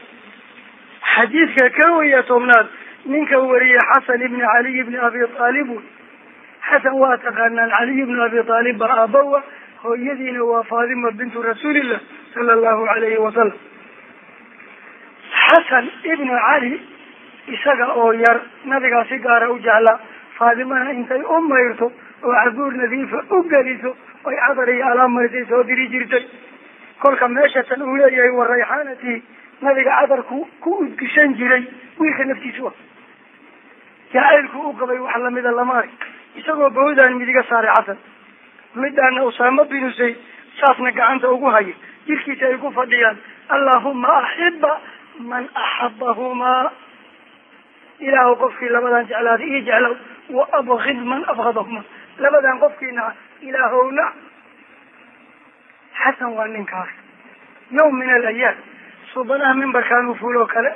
Xadiidka kow iyo tobnaad ninka wariyey xasan ibni caliy ibni abi aalib xasan waa taqaanaan caliy ibni abi aalib ba aabawa hooyadiina waa faadima bintu rasuulillah sala allahu alayhi wasalam xasan ibnu cali isaga oo yar nabigaa si gaara u jeclaa faadimana intay u mayrto oo cabuur nadiifa u geliso oy cadar iyo alaamarisay soo diri jirtay. kolka meesha tan uu leeyahay wa rayxaanatii nabiga cadarku ku udgishan jiray wiilka naftiisu ah jacaylku u qabay wax lamida lama arg isagoo bawdaan midiga saaray xasan. midaana usaama binu zayd saasna gacanta ugu haya jirkiisa ay ku fadhiyaan allahuma axiba man axabahumaa ilaahu qofkii labadan jeclaaday ii jeclow wa abkid man abkadahuma labadan qofkii naca ilaahowna xasan waa ninkaas. Yawm min alayaam subanaha mimbarkaan u fuuloo kale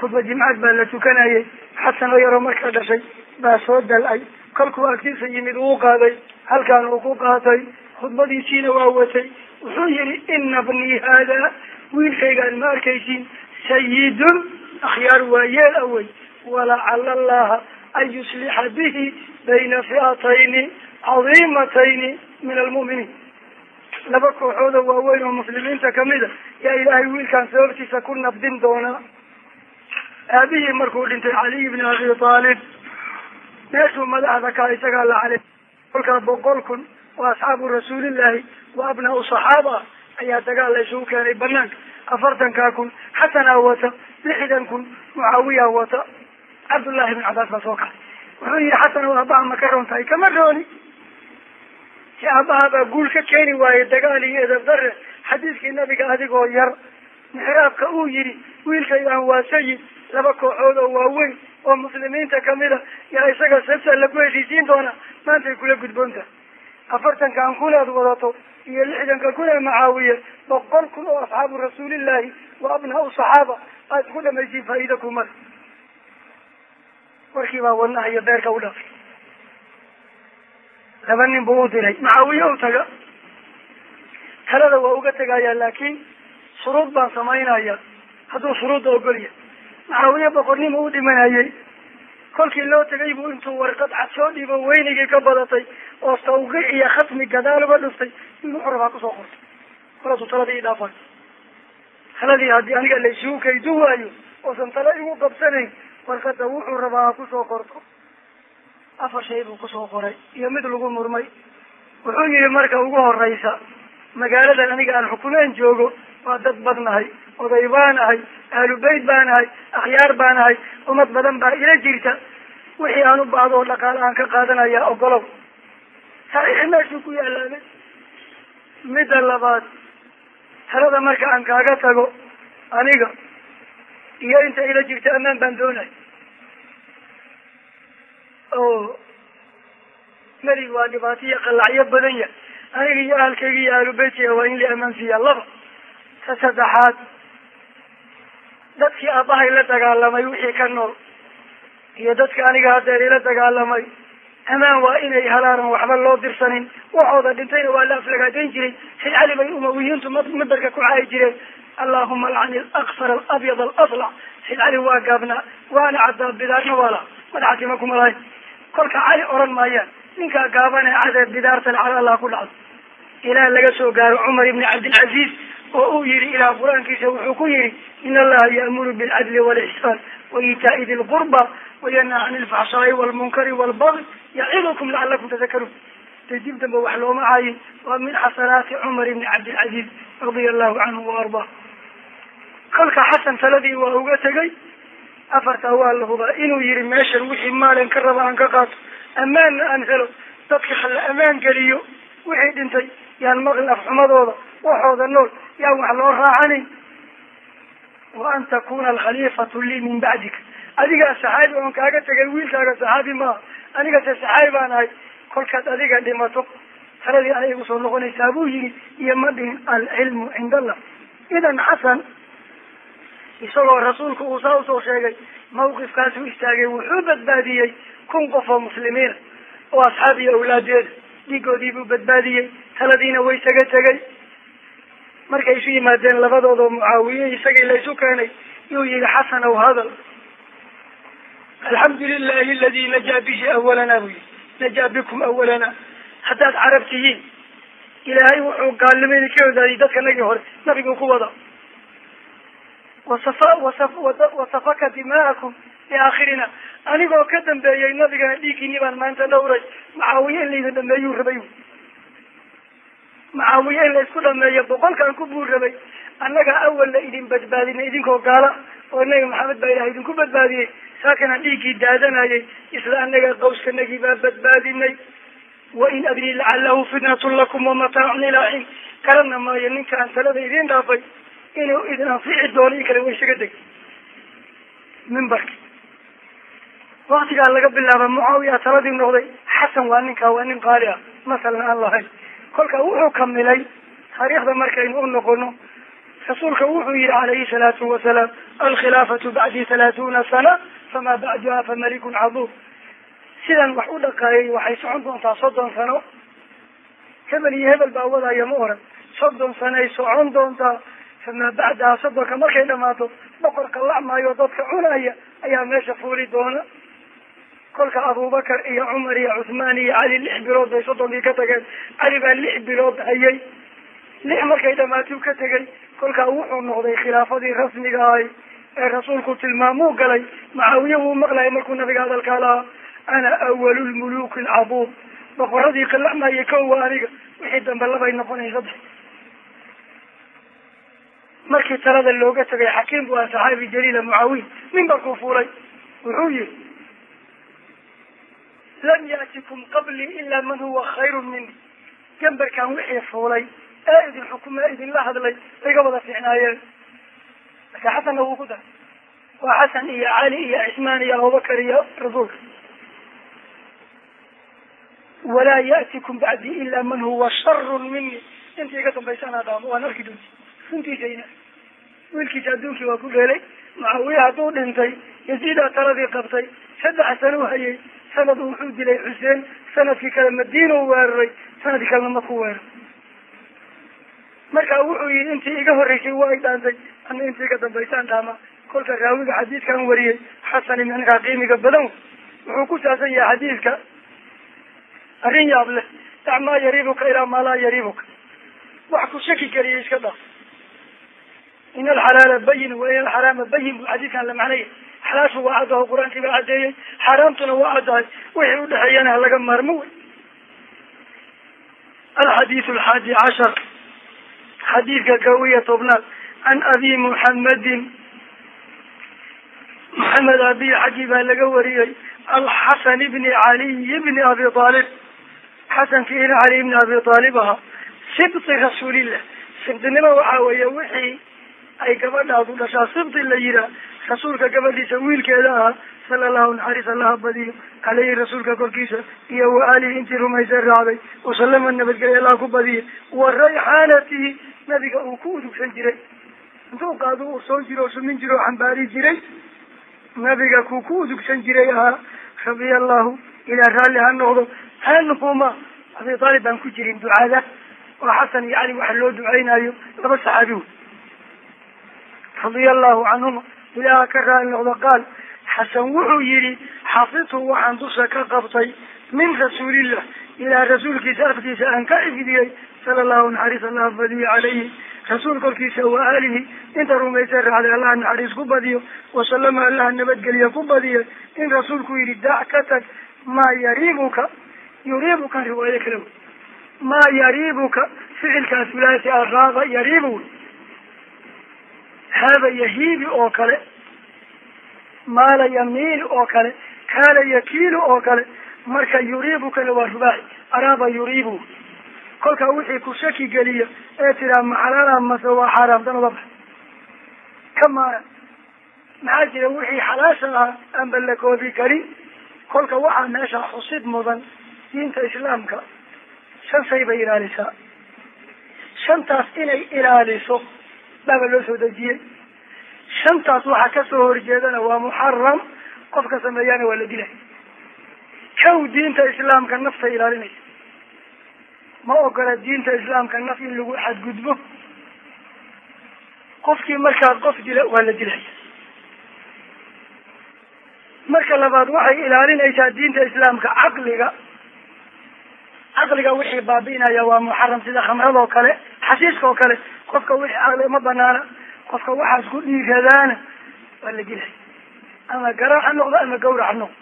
khudba jimcaad baa la tukanayay. Xasan oo yaroo markaa dhashay baa soo dal-ay. Kolkuu agtiisa yimid uu qaaday halkaan uu ku qaatay khudbadiisiina waa watay. Wuxuu yihi ina bnii haada wiilkaygaan ma arkaysiin sayidun akhyaar waa yeel awey walacala allaha an yuslixa bihi bayna fi'atayni cadiimatayni min almu'miniin laba kooxooda waaweyn oo muslimiinta kamida yaa ilaahay wiilkaan sababtiisa ku nabdin doonaa aabihii markuu dhintay caliy ibni abi aalib meeshuu madaxda kaa isagaa la cali kolkaa boqol kun oo asxaabu rasuulillahi wa abnaa-u saxaaba ayaa dagaal la isugu keenay banaanka afartankaa kun xasanaa wata lixdan kun mucaawiya wata cabdullahi ibn cabbaas baa soo kacay wuxuu yihi xasan o aabbaha ma ka roon tahay kama rooni si aabbaha baa guul ka keeni waaye dagaal iyo edab dare xadiiskii nabiga adigoo yar mixraabka uu yihi wiilkaydan waa sayid laba kooxood oo waaweyn oo muslimiinta kamida yaa isaga sabta lagu heshiisiin doona maantay kula gudboonta afartankan kun aad wadato iyo lixdanka kun ee macaawiye boqol kun oo asxaabu rasuulillahi wa abnaa-u saxaaba aad isku dhamaysiin faa'iida kumada warkii baa wadnaha iyo beerka u dhafay laba nin buu u diray macaawiye u taga. Talada waa uga tegaya laakiin shuruud baan samaynaya hadduu shuruudda ogolya macaawiye boqornima u dhimanayay. Kolkii loo tegay buu intuu warqad cad soo dhiibo weynigii ka badatay oo tawqiic iyo khatmi gadaal uga dhuftay in wuxuu rabaa ku soo qortay kolaasu taladii idhaafay taladii haddii aniga la isugu kaydu waayo oosan tala igu qabsanayn warqada wuxuu rabaa ha ku soo qorto. Afar shay buu ku soo qoray iyo mid lagu murmay. Wuxuu yihi marka ugu horeysa magaaladan aniga aan xukumeen joogo waa dad badnahay oday baan ahay ahlu beyt baan ahay akhyaar baan ahay ummad badan baa ila jirta. Wixii aan u baahdo oo dhaqaale aan ka qaadanaya ogolow. Saxiixi meeshuu ku yaalaabay midda labaad talada marka aan kaaga tago aniga iyo inta ila jirta ammaan baan doonay. Oo melig waa dhibaataiyo qalacyo badan ya aniga iyo ahalkayga iyo ahlu beytiga waa in la amaan siiyaa laba. Ta saddexaad dadkii aabbahay la dagaalamay wixii ka nool iyo dadka aniga haddeer ila dagaalamay amaan waa inay helaanan waxba loo dirsanin. Waxooda dhintayna waa la aflagaadayn jiray say cali bay umawiyiintu madarka ku caayi jireen. Allahuma alcani alaksar alabyad alatlac sayd cali waa gaabnaa waana caddaa bidaarna waa madaxatima kuma lahayn. Kolka cali oran maayaan ninkaa gaabane cadee bidaartan cala allah ku dhacdo. Ilaah laga soo gaaro cumar ibni cabdilcaziiz oo uu yihi ilaah qur'aankiisa wuxuu ku yihi in allaha ya'muru bilcadli walixsaan wa iitaa'i di lqurba wayanhaa cani ilfaxshaai walmunkari walbagi yacidukum lacalakum tadakaruun tay dib damba wax looma caayin waa min xasanaati cumar ibni cabdilcaziiz radia allahu canhu wa ardaa kolka xasan taladii waa uga tegay afartaa waa la hubaa inuu yihi meeshan wixii maalin ka raba aan ka qaato ammaanna aan helo dadka hala ammaan geliyo wixii dhintay yaan maqli afxumadooda waxooda nool yaan wax loo raacanin wa an takuna alkhaliifatu lii min bacdika adigaa saxaabi oon kaaga tegay wiilkaaga saxaabi maaha aniga se saxaabi baan ahay kolkaad adiga dhimato. Taladii anay igu soo noqonaysaa buu yihi iyo ma dhihin alcilmu cinda allah idan xasan isagoo rasuulku uu saa u soo sheegay mawqifkaasuu istaagay wuxuu badbaadiyey kun qof oo muslimiina oo asxaab iyo awlaadeeda dhiigoodii buu badbaadiyey taladiina way taga tegay markay isu yimaadeen labadooda oo mucaawiye isagii laysu keenay yuu yihi xasan ow hadal alxamdu lilahi aladi najaa bihi awalana buu yihi najaa bikum awalana haddaad carab tihiin ilaahay wuxuu gaalnimadii ka odaayay dadka nagii hore nabiguu ku wada. Wasafa wasa wasafaka dima'akum liaakhirina anigoo ka dambeeyey nabigana dhiiggiini baan maanta dhowray. Macaawiye in laydin dhameeyuu rabay. Macaawiye in laysku dhameeyo boqolkan ku buu rabay. Annaga awalna idin badbaadinay idinkoo gaala oo nabi maxamed baa ilahay idinku badbaadiyey saakana dhiiggii daadanayay isla annaga qawskanagii baa badbaadinay. Wain adri lacalahu fitnatun lakum wamataacun ilaa xiin. Garana maayo ninkaan talada idin dhaafay inuu idin anfici doono in kale way isaga deg mimbarki waktigaa laga bilaaba mucaawiya taladii noqday xasan waa ninkaa waa nin qaali ah. Masalan aan lahayn. Kolka wuxuu kamilay taariikhda markaynu u noqono rasuulka wuxuu yihi calayhi salaatu wasalaam alkhilaafatu bacdi halaathuuna sana famaa bacduha fa malikun caduur sidan wax u dhaqaayay waxay socon doontaa soddon sano. Hebel iyo hebel baa wadaya ma oran. Soddon sanoay socon doontaa. Famaa bacdaha soddonka markay dhamaato boqorka lacmaayo dadka cunaya ayaa meesha fuuli doona. Kolka abubakar iyo cumar iyo cuthmaan iyo cali lix bilood bay soddonkii ka tageen. Cali baa lix bilood hayay. Lix markay dhamaatuu ka tegay kolkaa wuxuu noqday khilaafadii rasmiga ahay ee rasuulku tilmaamuu galay macaawiye wuu maqlayay markuu nabiga hadalkaa lahaa ana awalu lmuluki alcabuud boqoradii qalacmayay kowa aniga wixii dambe labay noqonay markii talada looga tegay xakiim bu ah saxaabi jaliila mucaawiya mimbarkuu fuulay. Wuxuu yihi lam yaatikum qablii ilaa man huwa khayrun mini gambarkan wixii fuulay ee idin xukume idinla hadlay iga wada fiicnaayeen marka xasanna wuu ku daray waa xasan iyo cali iyo cismaan iyo abubakar iyo rasuulka walaa ya'tikum bacdii ilaa man huwa sharun mini inta iga dambaysana dhaamo waan arki doonti runtiisayna. Wiilkiisa adduunkii waa ku dheelay mucaawiya hadduu dhintay. Yaziidaa taladii qabtay. Saddex sano hayay. Sanad wuxuu dilay xuseen. Sanadkii kale madiina u weeraray. Sanadkii kalena maku weerar marka wuxuu yihi intii iga horreysay waa i dhaantay ana intii iga dambaysaan dhaama. Kolka raawiga xadiidkan wariyey xasan ibn qiimiga badan wuxuu ku saabsan yahay xadiidka. Arrin yaab leh. Dac maa yariibuka ilaa maa laa yariibuka. Wax ku shaki geliya iska dhaf in alxalaala bayin wa in alxaraama bayin bu xadiidkan la macnaya xalaashu waa caddaho qur'aankii baa caddeeyey. Xaaraamtuna waa caddahay. Wixii udhexeeyana halaga maarmo wey. Alxadiidu alxaadi cashar. Xadiidka kow iyo tobnaad can abi muxamedin maxamed abiy xaggii baa laga wariyey alxasan ibni caliy ibni abi aalib xasankii ina cali ibni abi aalib ahaa sibti rasuulillah sibtinimo waxaa weeye wixii ay gabadhaadu dhashaa sibti la yihaa rasuulka gabadhiisa wiilkeeda ahaa sala allahu naxariis allaha badiyo caleyhi rasuulka korkiisa iyo wa aalihi intii rumaysa raacday wasalama nabadgelya allah ku badiya wa rayxaanatihi nabiga uu ku udugsan jiray intuu qaadu ursoon jiro o sumin jiro o xambaari jiray nabiga kuu ku udugsan jiray ahaa radia allahu ilaa raalli ha noqdo canhuma abi aalib baan ku jirin ducada oo xasan iyo cali waxa loo duceynayo laba saxaabi wey radia allahu canhuma ilaaha ka raali noqdo qaal xasan wuxuu yihi xafidtu waxaan dusha ka qabtay min rasuulillah ilaa rasuulkiisa afkiisa aan ka xifdiyey sala allahu naxariis allah badiyo calayhi rasuul korkiisa wa aalihi. Inta rumaysa raacday allaha naxariis ku badiyo wasalama allaha nabadgeliya ku badiya in rasuulku yihi dac ka tag maa yariibuka? Yuriibuka riwaayo kale. Wey maa yariibuka? Ficilkaas wilaayati araaba yariibu. Wey haaba yahiibi oo kale. Maala yamiil oo kale. Kaala yakiilu oo kale. Marka yuriibukana waa rubaaci araaba yuriibu kolkaa wixii ku shaki geliya ee tiraa maxalaala mase waa xaaraamtan uga bax. Ka maara maxaa jira wixii xalaasha ahaa aanba la koobi karin? Kolka waxaa meesha xusid mudan diinta islaamka. Shan shay bay ilaalisaa. Shantaas inay ilaaliso baaba loo soo dejiyey. Shantaas waxaa ka soo horjeedana waa muxaram qofka sameeyaana waa la dilay. Kow diinta islaamka nafta ilaalinaysa ma ogola diinta islaamka naf in lagu xadgudbo? Qofkii markaa qof dila waa la dilaya marka labaad waxay ilaalinaysaa diinta islaamka caqliga. Caqliga wixii baabi'inaya waa muxaram sida khamrada oo kale xasiiska oo kale. Qofka wixii caqli ma banaana qofka waxaas ku dhiiradaana waa la dilay. Ama garaac ha noqdo ama gawrac ha noqdo.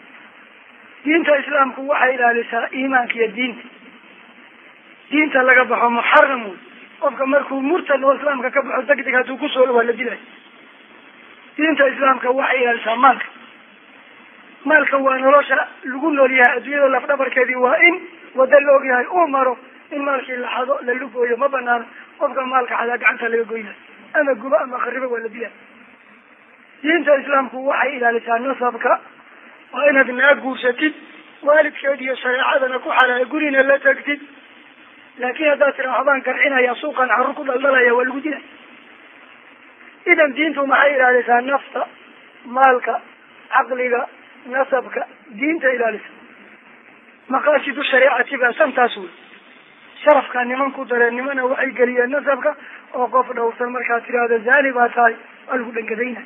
Diinta islaamku waxay ilaalisaa iimaanka iyo diinta diinta laga baxo muxaram wey qofka markuu murtad oo islaamka ka baxo degdeg hadduu ku soo waa la dilay. Diinta islaamka waxay ilaalisaa maalka. Maalka waa nolosha lagu nool yahay adduunyada lafdhabarkeedii waa in wada la og yahay uu maro in maalkii la xado la lugooyo ma banaano qofka maalka xadaa gacanta laga goynayo ama gubo ama kharibo waa la dilay. Diinta islaamku waxay ilaalisaa nasabka waa inaad naa guursatid waalidkeed iyo shareecadana ku xalaaya gurina la tagtid laakin haddaad tira waxbaan garcinaya suuqan carur ku dhaldhalaya waa lagu dilay idan diintu maxay ilaalisaa nafta maalka caqliga nasabka diinta ilaalisa maqaasidu shareecati baa santaas wey sharafka niman ku dareen nimana waxay geliyeen nasabka oo qof dhowrsan markaad tiraahdo zaani baa tahay waa lagu dhangadayna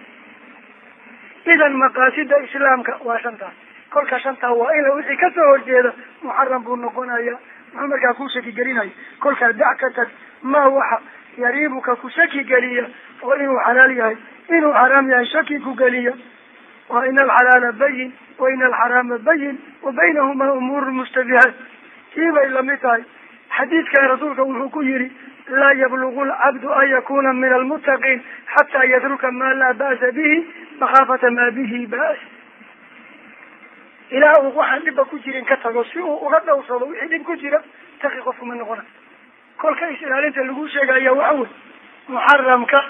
idan maqaasida islaamka waa shantaas kolka shantaa waa in wixii ka soo horjeeda muxaram buu noqonaya muxuu markaa ku shaki gelinaya kolkaa dac ka tag ma waxa yariibuka ku shaki geliya oo inuu xalaal yahay. Inuu xaraam yahay shaki ku geliya. Wa ina alxalaala bayin wa ina alxaraama bayin wa baynahumaa umuuru mushtabihaat kii bay la mid tahay. Xadiidkan rasuulka wuxuu ku yihi laa yablugu lcabdu an yakuna min almuttaqiin xataa yatruka maa laa ba'sa bihi makhaafata maa bihi ba's ilaa uu waxaan dhibba ku jirin ka tago si uu uga dhowrsado wixii dhib ku jira taqi qofku ma noqona. Kolka is ilaalinta lagu sheegaya waxa wey muxaramka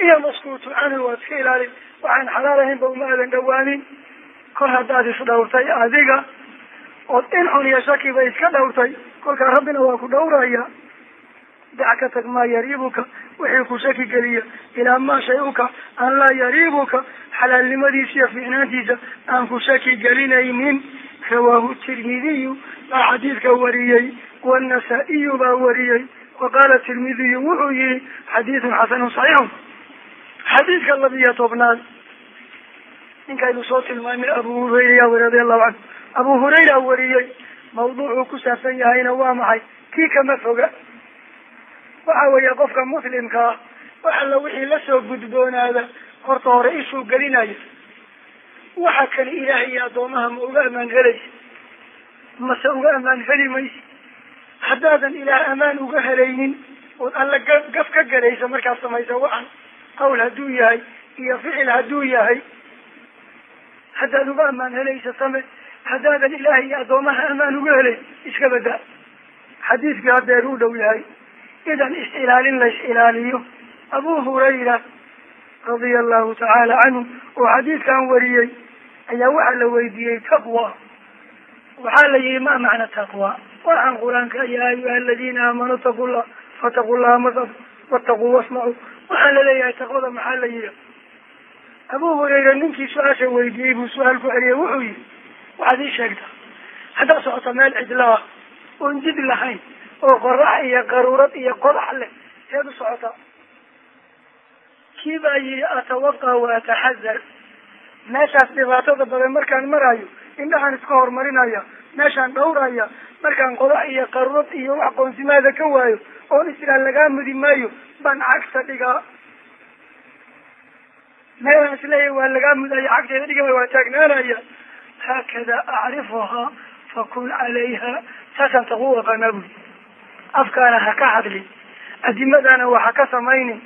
iyo maskuutu canhu waad iska ilaalin waxaan xalaal ahaynba uma aadan dhawaanin. Kol haddaad isdhawrtay adiga ood in xun iyo shakiba iska dhawrtay. Kolkaa rabbina waa ku dhawraya dac ka tag maa yariibuka wixii ku shaki geliya ilaa maa shay-uka an laa yariibuka xalaalnimadiisa iyo fiicnaantiisa aan ku shaki gelinaynin rawaahu tirmidiyu baa xadiidka wariyey wannasa-iyu baa wariyey wa qaala tirmidiyu wuxuu yihi xadiidun xasanun saxiixun xadiidka labiyo tobnaad ninkaynu soo tilmaamay abu hurayra radia allahu canhu abu hurayra wariyey mawduucuu ku saabsan yahayna waa maxay kii kama foga waxa weeye qofka muslimka ah wax alla wixii la soo gudboonaada horta hore ishuu gelinaya waxa kale ilaahay iyo addoomaha ma uga amaan helaysa mase uga amaan heli maysa? Haddaadan ilaah amaan uga helaynin ood alla ga gaf ka galaysa markaad samaysa waxan qawl hadduu yahay iyo ficil hadduu yahay haddaad uga amaan helaysa same haddaadan ilaahay iyo addoomaha amaan uga helay iska bada xadiidkii haddeer u dhow yahay idan is-ilaalin la is-ilaaliyo abu hurayra radia allahu tacaala canhu oo xadiidkan wariyey ayaa waxaa la weydiiyey taqwa waxaa la yihi ma macna taqwa waxaan qur'aanka ya ayuha aladiina aamanuu taqu llah fataqu llaha masad wataquu wasmacuu waxaa la leeyahay taqwada maxaa la yihi abu hurayra ninkii su'aasha weydiiyey buu su'aal ku celiyey wuxuu yihi waxaad ii sheegtaa haddaad socoto meel cidla ah oon jid lahayn oo qorax iyo qaruurad iyo qodax leh seed u socotaa kii baa yihi atawaqa wa ataxadar meeshaas dhibaatada badan markaan marayo indhahaan iska horumarinaya meeshaan dhawraya markaan qodax iyo qaruurad iyo wax qoonsimaada ka waayo oon islaan lagaa mudi maayo baan cagsa dhigaa. Meelaan isleeyahy waa lagaa mudaya cagteeda dhigama waa taagnaanaya haakada acrifuhaa fakun calayha saasaan taku aqaanaa buli afkaana ha ka hadlin adimadaana waa ha ka samaynin.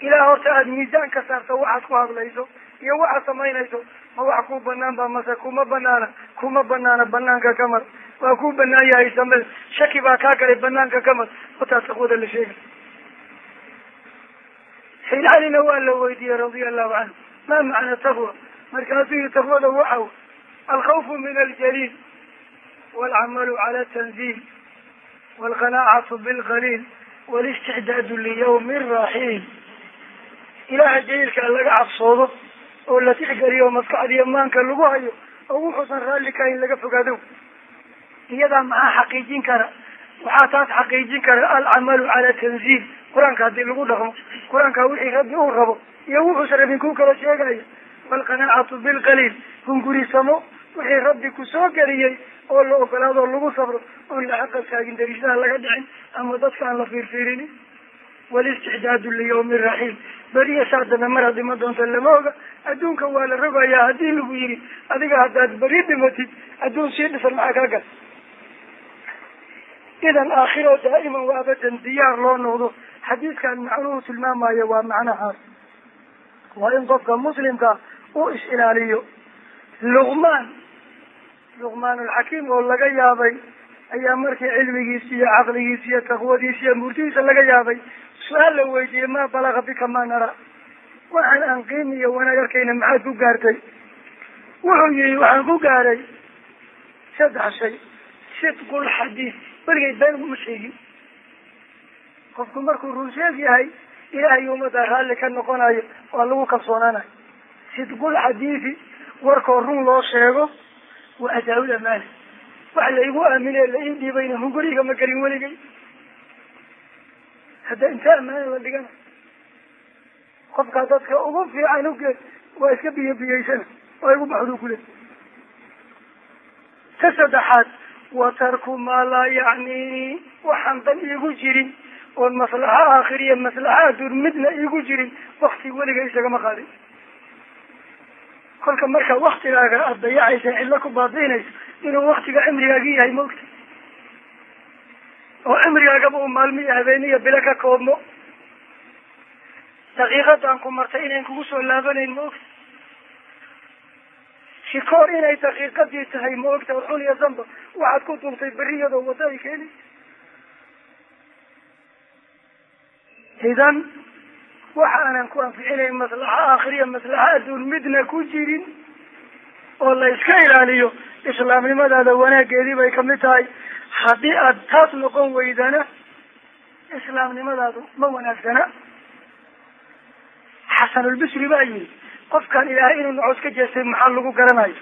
Ilaa horta aada miisaan ka saarto waxaad ku hadlayso iyo waxaad samaynayso ma wax ku banaan ba mase kuma banaana kuma banaana banaanka ka mar. Waa ku banaan yahay samee shaki baa kaa galay banaanka ka mar. Taqwada la sheegay sayd waa la weydiiyey radia allahu canhu. Ma macna taqwa? Markaasuu yihi taqwada waxaw alkhawfu min aljaliil walcamalu cala tanziil walqanaacatu bilqaliil walisticdaadu liyawmi raxiil ilaha jaliilka laga cabsoodo oo la tixgeliyo maskaxdiiyo maanka lagu hayo oo wuxuusan raalli kahayn laga fogaado iyadaa maxaa xaqiijin kara waxaa taas xaqiijin kara alcamalu cala tanziil qur'aanka haddii lagu dhaqmo qur'aanka wixii rabbi uu rabo iyo wuxuusan rabin ku kala sheegaya walqanaacatu bilqaliil hungurisamo wixii rabbi ku soo geliyey oo la ogolaado lagu sabro oon la xaqa taagin dariishaha laga dhicin ama dadka aan la fiirfiirinin. Walisticdaadu liyawmi raxiil beriya saa dambe maraad dhima doonta lama oga adduunka waa la rogayaa haddii lagu yidhi adiga haddaad beri dhimatid adduun sii dhisan maxaa kaa gal? Idan aakhiro daa'iman waa abadan diyaar loo noqdo. Xadiidkan macnuhu tilmaamayo waa macnahaas waa in qofka muslimka uu is-ilaaliyo luqmaan luqmaan alxakiim oo laga yaabay ayaa markii cilmigiisi iyo caqligiisi iyo taqwadiisi iyo murtidiisa laga yaabay su'aal la weydiiyey maa balaga bika ma nara. Waxaan aan qiimi iyo wanaag arkayna maxaad ku gaartay? Wuxuu yihi waxaan ku gaaray saddex shay. Sidqu lxadiid weligay been uma sheegin. Qofku markuu run sheeg yahay ilaahay ummadda raalli ka noqonayo waa lagu kalsoonaanayo. Sidqulxadiidi warkoo run loo sheego wa adaa-ul amaana wax la igu aamine la ii dhiibayna hunguriga ma gelin weligay hadda inta amaana la dhigana qofkaa dadka ugu fiican ugeed waa iska biyo biyeysana waa igu baxdu kule ta saddexaad wa tarku maa laa yacnii waxaan dan iigu jirin oon maslaxa aakhiriya maslaxa adduun midna iigu jirin wakti weliga isagama qaadin kolka marka waktigaaga aada dayacaysa cidlo ku baabiinayso inuu waktiga cimrigaagi yahay maogta oo cimrigaagaba uu maalmo iyo habeeniya bilo ka koobmo. Daqiiqadan ku martay inayn kugu soo laabanayn maogta shikoor inay daqiiqadii tahay ma ogta xun iyo damba waxaad ku duubtay berri iyadoo wadda ay keeni idan waxa aanan ku anficinayn maslaxa aakhiriya maslaxa adduun midna ku jirin oo la iska ilaaliyo islaamnimadaada wanaageedii bay ka mid tahay. Haddii aad taas noqon weydana islaamnimadaadu ma wanaagsana. Xasanulbisri baa yidhi qofkan ilaahay inuu nacoos ka jeestay maxaa lagu garanayo?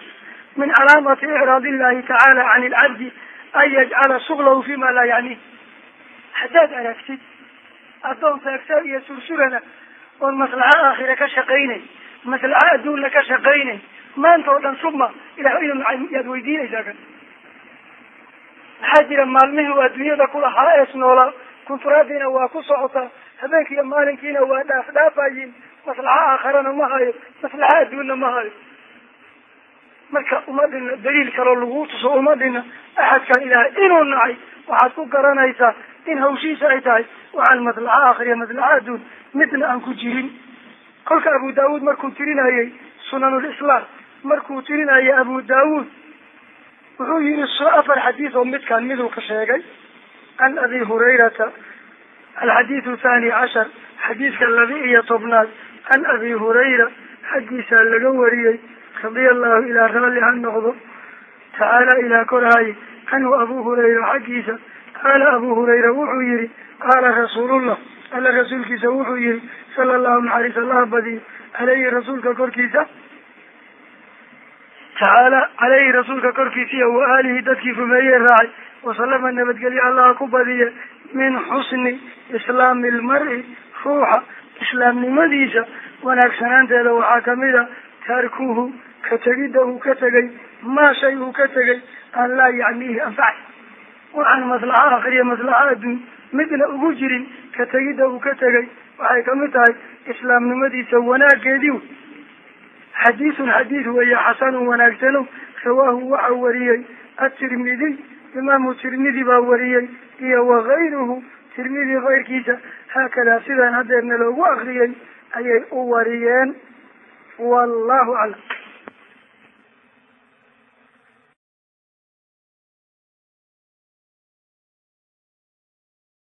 Min calaamati icraad illahi tacaala can ilcabdi an yajcala shuglahu fima laa yacni. Haddaad aragtid addoon taagtaag iyo sursurana oon maslaxa aakhira ka shaqaynayn maslaxa adduunna ka shaqaynayn maanta oo dhan suma ilahay inuu nacay yaad weydiinaysaa kan maxaa jira maalmihii waa dunyada kulahaa ees noolaa kunturaadiina waa ku socotaa habeenkiiyo maalinkiina waa dhaaf dhaafayin maslaxa aakharana ma hayo maslaxa adduunna ma hayo. Marka uma dhina daliil kaloo lagu tuso uma dhina axadkan ilaahay inuu nacay waxaad ku garanaysaa in hawshiisa ay tahay waxaan maslaxa aakhiriya maslaxa adduun midna aan ku jirin kolka abu daawuud markuu tirinayay sunanulislaam markuu tirinayay abu daawuud wuxuu yihi so afar xadiis oo midkaan miduu ka sheegay can abi hurayrata alxadiidu thani cashar xadiiska laba iyo tobnaad can abi hurayra xaggiisaa laga wariyey radia allahu ilaa raalli ha noqdo tacaala ilaa korhaye canhu abu hurayra xaggiisa qaala abu hurayra wuxuu yihi qaala rasuulullah alla rasuulkiisa wuxuu yihi sala allahu naxariis allaha badiyo caleyhi rasuulka korkiisa tacaala caleyhi rasuulka korkiisiya wa aalihi dadkii rumeeyey raacay wasalama nabadgelyo allaha ku badiye min xusni islaami ilmari ruuxa islaamnimadiisa wanaagsanaanteeda waxaa ka mid a tarkuhu ka tegidda uu ka tegay maa shay uu ka tegay aan laa yacniihi anfacay waxaan maslaxa akhriya maslaxa adduun. Midna ugu jirin ka tegidda uu ka tegay waxay ka mid tahay islaamnimadiisa wanaageedii wey xadiisun xadiis weeye xasanun wanaagsano rawaahu waxa wariyey atirmidiy imaamu tirmidi baa wariyey iyo wakayruhu tirmidi kayrkiisa haakadaa sidaan hadeerna loogu akriyay ayay u wariyeen. Wallahu aclam